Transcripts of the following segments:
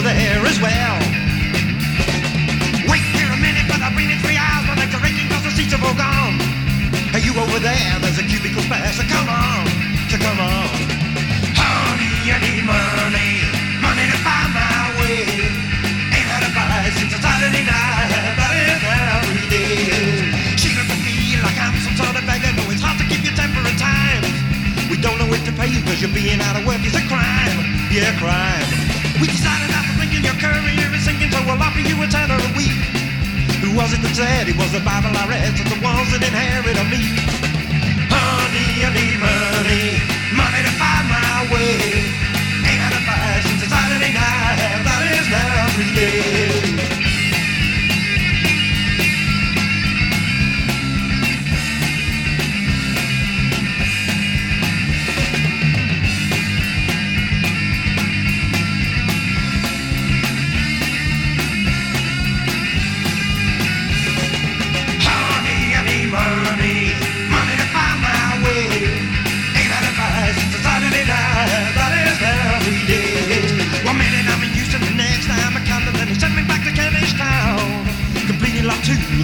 there as well. Wait here a minute, but I've been in three hours, but the raking cause the seats are all gone. Hey, you over there, there's a cubicle spare, so come on, so come on. Honey, I need money, money to find my way. Ain't had a price since a Saturday night, every day. She like I'm some sort of beggar, no, it's hard to keep your temper times. We don't know if to pay you, cause you're being out of work, it's a crime, yeah, crime. We decided after thinking your career is sinking, so we'll offer you a tenner a week. Who was it that said it was the Bible I read? So the ones that inherit on me.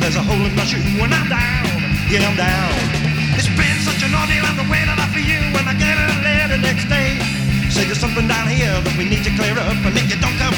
There's a hole in my shoe when I'm down, yeah I'm down. It's been such an ordeal, I'm the way that I feel you when I get a letter next day. Say there's something down here that we need to clear up, and if you don't come,